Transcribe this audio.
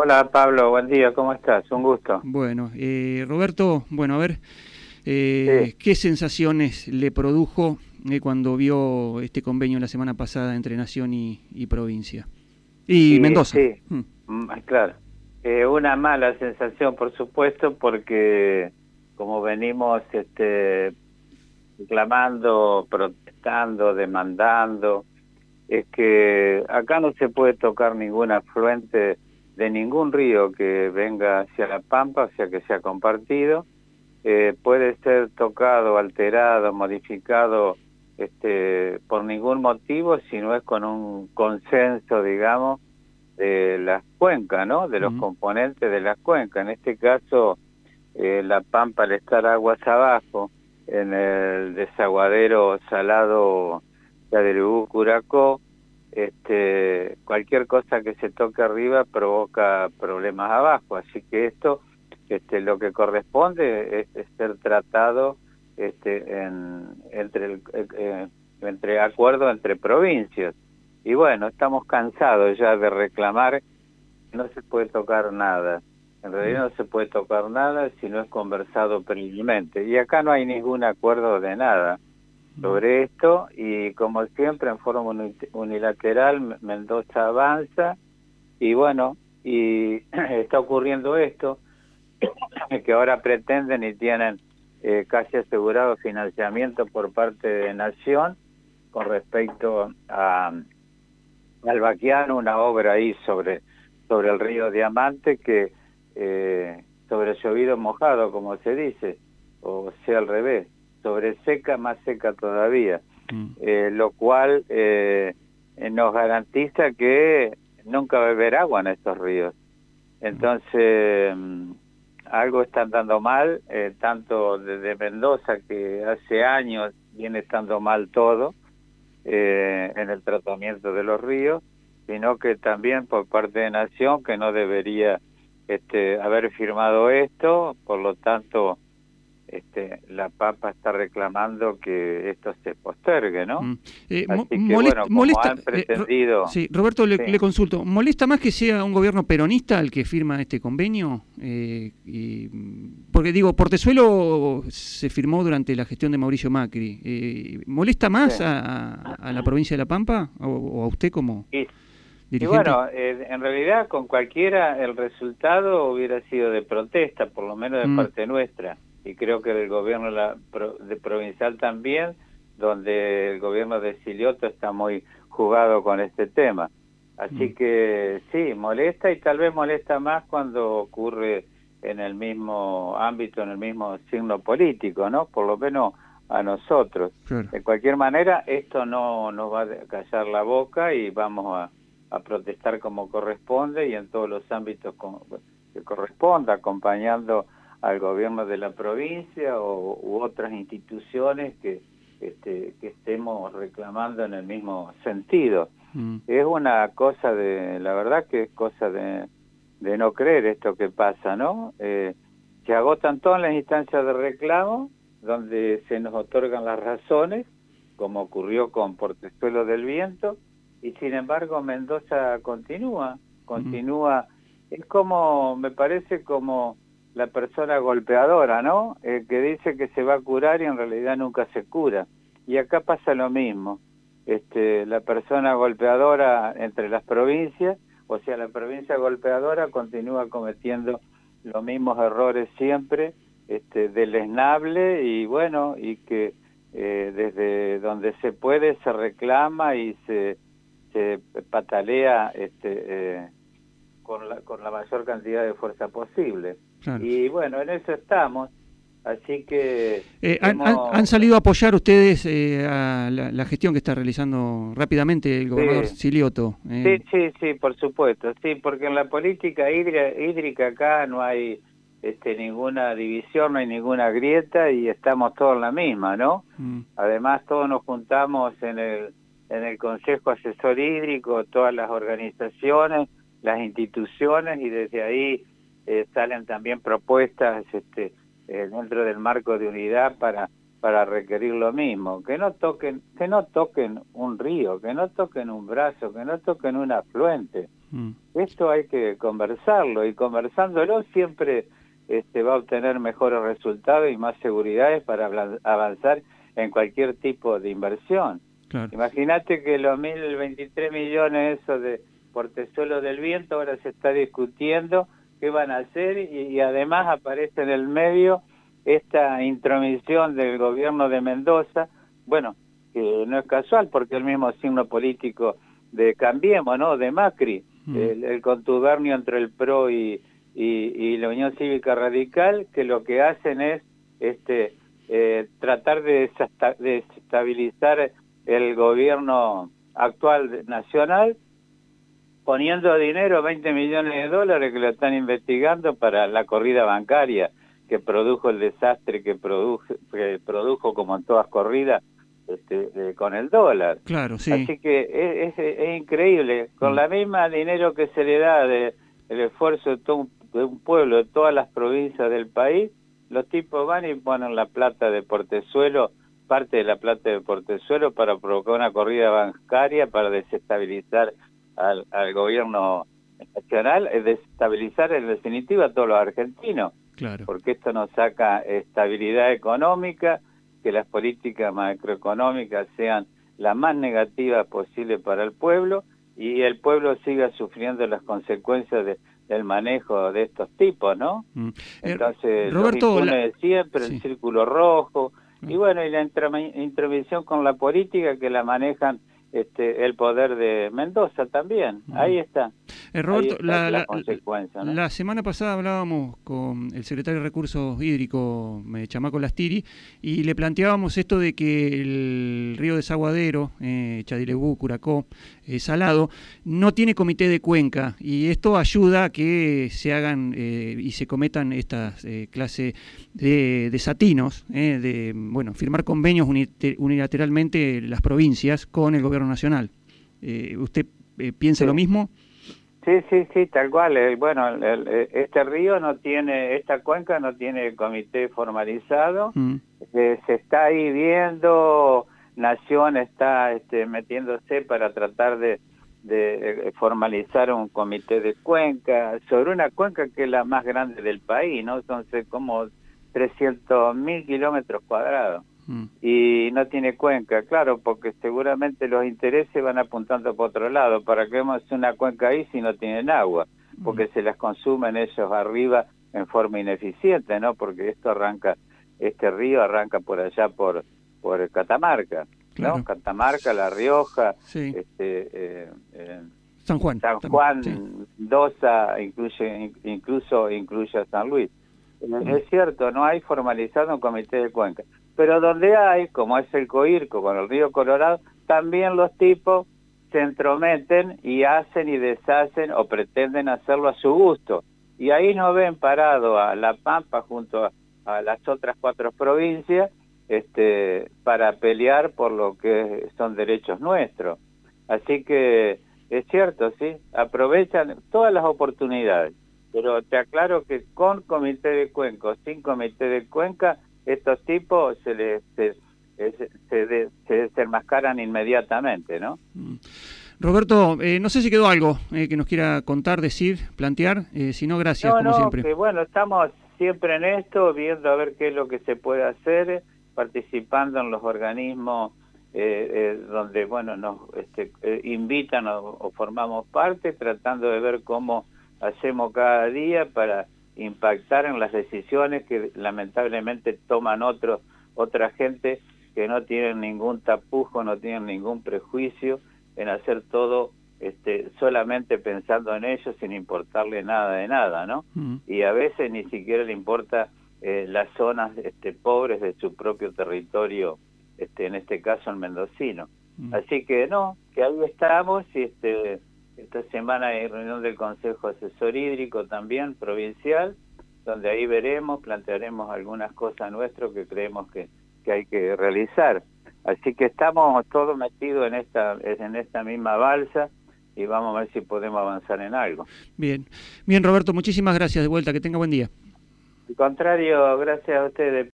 Hola Pablo, buen día, ¿cómo estás? Un gusto. Bueno, eh, Roberto, bueno, a ver, eh, ¿qué sensaciones le produjo eh, cuando vio este convenio la semana pasada entre Nación y, provincia? Y Mendoza. Sí, mm. Mm, claro. una mala sensación, por supuesto, porque como venimos este, reclamando, protestando, demandando, es que acá no se puede tocar ningún afluente de ningún río que venga hacia la Pampa, o sea que sea compartido, eh, puede ser tocado, alterado, modificado este, por ningún motivo si no es con un consenso, digamos, de las cuencas, ¿no? De los componentes de las cuencas. En este caso, eh, la Pampa al estar aguas abajo, en el desaguadero salado de Curacó, este, cualquier cosa que se toque arriba provoca problemas abajo, así que esto este, lo que corresponde es, ser tratado este, en, entre, el, eh, eh, entre acuerdo entre provincias. Y bueno, estamos cansados ya de reclamar, no se puede tocar nada. En realidad no se puede tocar nada si no es conversado previamente. Y acá no hay ningún acuerdo de nada sobre esto y como siempre en forma unilateral Mendoza avanza y bueno, y está ocurriendo esto, que ahora pretenden y tienen eh, casi asegurado financiamiento por parte de Nación con respecto a al Baquiano, una obra ahí sobre, sobre el río Diamante que eh, sobre llovido mojado, como se dice, o sea al revés sobre seca, más seca todavía, mm. eh, lo cual eh, nos garantiza que nunca va a haber agua en estos ríos. Entonces, mm, algo está andando mal, eh, tanto desde Mendoza, que hace años viene estando mal todo en el tratamiento de los ríos, sino que también por parte de Nación, que no debería este, haber firmado esto, por lo tanto este, la Papa está reclamando que esto se postergue, ¿no? Mm. Eh, Así que, bueno, como han eh, pretendido... sí, Roberto, le, consulto, ¿molesta más que sea un gobierno peronista el que firma este convenio? Eh, porque digo, Portezuelo se firmó durante la gestión de Mauricio Macri. ¿Molesta más a, la provincia de La Pampa o, a usted como...? Y bueno, en realidad con cualquiera el resultado hubiera sido de protesta, por lo menos de mm. parte nuestra y creo que del gobierno de provincial también, donde el gobierno de Silioto está muy jugado con este tema. Así mm. que sí, molesta y tal vez molesta más cuando ocurre en el mismo ámbito, en el mismo signo político, ¿no? Por lo menos a nosotros. De cualquier manera, esto no nos va a callar la boca y vamos a, a protestar como corresponde y en todos los ámbitos que corresponda, acompañando al gobierno de la provincia o, u otras instituciones que, este, que estemos reclamando en el mismo sentido. Mm. Es una cosa de, la verdad que es cosa de, de no creer esto que pasa, ¿no? Eh, se agotan todas las instancias de reclamo donde se nos otorgan las razones, como ocurrió con Portezuelo del Viento, y sin embargo Mendoza continúa, continúa, es como, me parece como la persona golpeadora, ¿no? Eh, que dice que se va a curar y en realidad nunca se cura. Y acá pasa lo mismo. Este, la persona golpeadora entre las provincias, o sea, la provincia golpeadora continúa cometiendo los mismos errores siempre, este, deleznable y bueno, y que eh, desde donde se puede se reclama y se, se patalea este, eh, con, la, con la mayor cantidad de fuerza posible. Y bueno, en eso estamos. Así que... Eh, han, salido a apoyar ustedes eh, a la, gestión que está realizando rápidamente el gobernador Silioto. Eh. Sí, sí, sí, por supuesto. Sí, porque en la política hídrica, acá no hay este, ninguna división, no hay ninguna grieta y estamos todos en la misma, ¿no? Mm. Además, todos nos juntamos en el, en el Consejo Asesor Hídrico, todas las organizaciones, las instituciones y desde ahí eh, salen también propuestas este, eh, dentro del marco de unidad para para requerir lo mismo, que no toquen, que no toquen un río, que no toquen un brazo, que no toquen un afluente, Mm. Esto hay que conversarlo y conversándolo siempre este, va a obtener mejores resultados y más seguridades para avanzar en cualquier tipo de inversión. Imagínate que los 1.023 millones eso de portezuelo del viento ahora se está discutiendo qué van a hacer y, además aparece en el medio esta intromisión del gobierno de Mendoza, bueno, que no es casual porque el mismo signo político de Cambiemos, ¿no? De Macri, mm. el, contubernio entre el PRO y, y, la Unión Cívica Radical, que lo que hacen es este eh, tratar de desestabilizar el gobierno actual nacional poniendo dinero, 20 millones de dólares que lo están investigando para la corrida bancaria que produjo el desastre que produjo, que produjo como en todas corridas este, con el dólar. Claro, sí. Así que es, increíble, con mm. la misma dinero que se le da de el esfuerzo de, todo de un pueblo, de todas las provincias del país, los tipos van y ponen la plata de Portezuelo, parte de la plata de Portezuelo para provocar una corrida bancaria para desestabilizar al, al gobierno nacional, es desestabilizar en definitiva a todos los argentinos. Claro. Porque esto nos saca estabilidad económica, que las políticas macroeconómicas sean las más negativas posible para el pueblo y el pueblo siga sufriendo las consecuencias de, del manejo de estos tipos, ¿no? Mm. Eh, Entonces, Roberto, de siempre, el círculo rojo, y mm. bueno, y la intervención con la política que la manejan este, el poder de Mendoza también. Ahí está. Eh, Roberto, la, la, consecuencia, la, semana pasada hablábamos con el secretario de Recursos Hídricos, Chamaco Lastiri, y le planteábamos esto de que el río Desaguadero, eh, Chadilegú, Curacó, eh, Salado, no tiene comité de cuenca, y esto ayuda a que se hagan eh, y se cometan estas clases de desatinos, de bueno, firmar convenios unilateralmente las provincias con el gobierno nacional. ¿Usted piensa lo mismo? Sí, sí, sí, tal cual. bueno, este río no tiene, esta cuenca no tiene comité formalizado. Mm. Eh, se está ahí viendo, Nación está este, metiéndose para tratar de, de, formalizar un comité de cuenca sobre una cuenca que es la más grande del país, ¿no? Son como 300 mil kilómetros cuadrados. Mm. y no tiene cuenca, claro, porque seguramente los intereses van apuntando por otro lado. ¿Para qué vamos una cuenca ahí si no tienen agua? Porque mm. se las consumen ellos arriba en forma ineficiente, ¿no? Porque esto arranca, este río arranca por allá por por Catamarca, ¿no? Catamarca, La Rioja, este, eh, San Juan, San Juan, Dosa, incluye, incluso incluye a San Luis. Es cierto, no hay formalizado un comité de cuenca pero donde hay, como es el Coirco con el río Colorado, también los tipos se entrometen y hacen y deshacen o pretenden hacerlo a su gusto. Y ahí nos ven parado a La Pampa junto a, las otras cuatro provincias este, para pelear por lo que son derechos nuestros. Así que es cierto, sí, aprovechan todas las oportunidades, pero te aclaro que con comité de cuenca o sin comité de cuenca estos tipos se les se, se, desenmascaran inmediatamente, ¿no? Mm. Roberto, eh, no sé si quedó algo eh, que nos quiera contar, decir, plantear, eh, si no, gracias, como siempre. bueno, estamos siempre en esto, viendo a ver qué es lo que se puede hacer, participando en los organismos donde, bueno, nos este, invitan o formamos parte, tratando de ver cómo hacemos cada día para impactar en las decisiones que lamentablemente toman otros otra gente que no tienen ningún tapujo, no tienen ningún prejuicio en hacer todo este, solamente pensando en ellos sin importarle nada de nada, ¿no? Mm. Y a veces ni siquiera le importa eh, las zonas este, pobres de su propio territorio, este, en este caso el mendocino. Mm. Así que no, que ahí estamos y este, esta semana hay reunión del Consejo Asesor Hídrico también, provincial, donde ahí veremos, plantearemos algunas cosas nuestras que creemos que, que hay que realizar. Así que estamos todos metidos en esta, en esta misma balsa y vamos a ver si podemos avanzar en algo. Bien, bien Roberto, muchísimas gracias de vuelta, que tenga buen día. Al contrario, gracias a ustedes.